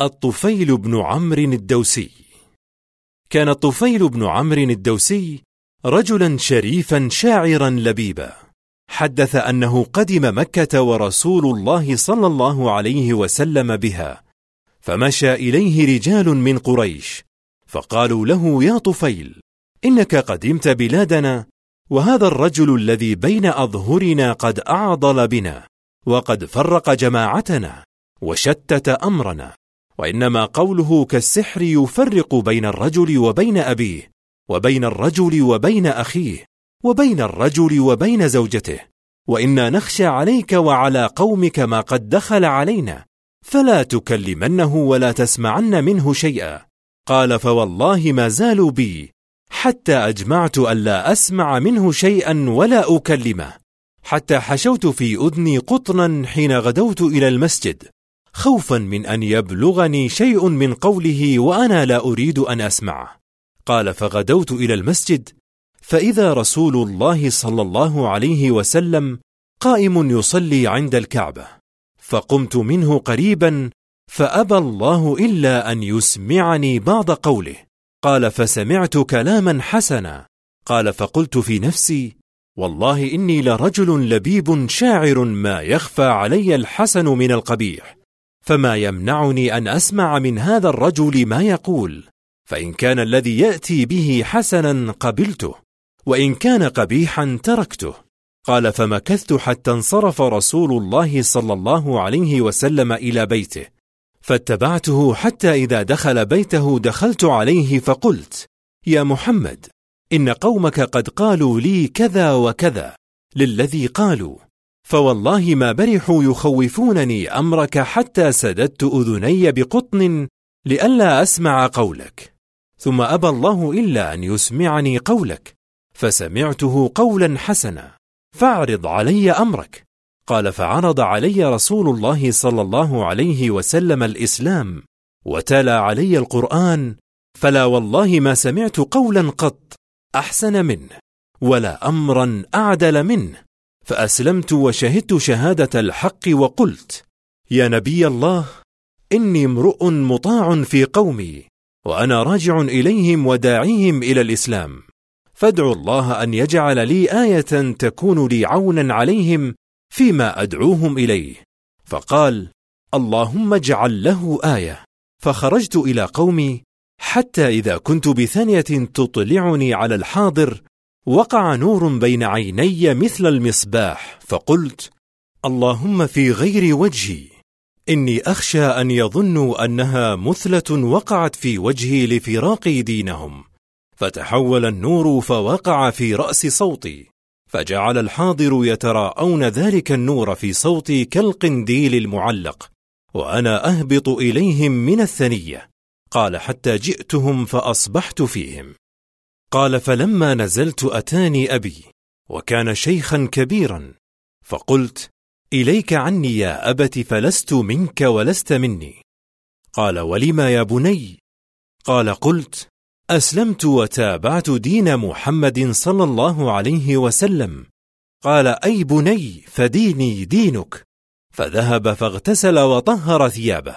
الطفيل بن عمرو الدوسي. كان الطفيل بن عمرو الدوسي رجلا شريفا شاعرا لبيبا. حدث أنه قدم مكة ورسول الله صلى الله عليه وسلم بها. فمشى إليه رجال من قريش فقالوا له يا طفيل إنك قدمت بلادنا وهذا الرجل الذي بين أظهرنا قد أعضل بنا وقد فرق جماعتنا وشتت أمرنا. وإنما قوله كالسحر يفرق بين الرجل وبين أبيه وبين الرجل وبين أخيه وبين الرجل وبين زوجته. وإنا نخشى عليك وعلى قومك ما قد دخل علينا فلا تكلمنه ولا تسمعن منه شيئا. قال فوالله ما زالوا بي حتى أجمعت ألا أسمع منه شيئا ولا أكلمه. حتى حشوت في أذني قطنا حين غدوت إلى المسجد. خوفا من أن يبلغني شيء من قوله وأنا لا أريد أن أسمعه. قال فغدوت إلى المسجد فإذا رسول الله صلى الله عليه وسلم قائم يصلي عند الكعبة. فقمت منه قريبا فأبى الله إلا أن يسمعني بعض قوله. قال فسمعت كلاما حسنا. قال فقلت في نفسي والله إني لرجل لبيب شاعر ما يخفى علي الحسن من القبيح. فما يمنعني أن أسمع من هذا الرجل ما يقول فإن كان الذي يأتي به حسنا قبلته وإن كان قبيحا تركته. قال فمكثت حتى انصرف رسول الله صلى الله عليه وسلم إلى بيته فاتبعته حتى إذا دخل بيته دخلت عليه فقلت يا محمد إن قومك قد قالوا لي كذا وكذا للذي قالوا فوالله ما برحوا يخوفونني أمرك حتى سددت أذني بقطن لئلا أسمع قولك. ثم أبى الله إلا أن يسمعني قولك فسمعته قولا حسنا فاعرض علي أمرك. قال فعرض علي رسول الله صلى الله عليه وسلم الإسلام وتلا علي القرآن فلا والله ما سمعت قولا قط أحسن منه ولا أمرا أعدل منه. فأسلمت وشهدت شهادة الحق وقلت يا نبي الله إني امرؤ مطاع في قومي وأنا راجع إليهم وداعيهم إلى الإسلام. فادعوا الله أن يجعل لي آية تكون لي عونا عليهم فيما أدعوهم إليه. فقال اللهم اجعل له آية. فخرجت إلى قومي حتى إذا كنت بثانية تطلعني على الحاضر وقع نور بين عيني مثل المصباح فقلت اللهم في غير وجهي. إني أخشى أن يظنوا أنها مثلة وقعت في وجهي لفراقي دينهم. فتحول النور فوقع في رأس صوتي فجعل الحاضر يتراءون ذلك النور في صوتي كالقنديل المعلق وأنا أهبط إليهم من الثنية. قال حتى جئتهم فأصبحت فيهم. قال فلما نزلت أتاني أبي وكان شيخا كبيرا فقلت إليك عني يا أبت فلست منك ولست مني قال ولما يا بني قال قلت أسلمت وتابعت دين محمد صلى الله عليه وسلم قال أي بني فديني دينك فذهب فاغتسل وطهر ثيابه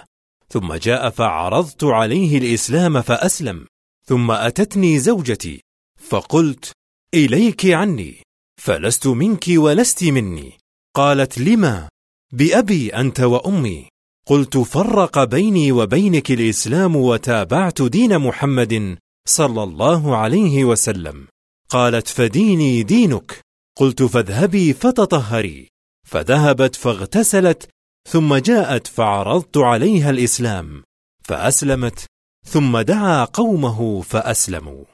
ثم جاء فعرضت عليه الإسلام فأسلم ثم أتتني زوجتي فقلت إليك عني فلست منك ولست مني. قالت لما؟ بأبي أنت وأمي. قلت فرق بيني وبينك الإسلام وتابعت دين محمد صلى الله عليه وسلم. قالت فديني دينك. قلت فاذهبي فتطهري. فذهبت فاغتسلت ثم جاءت فعرضت عليها الإسلام. فأسلمت ثم دعا قومه فأسلموا.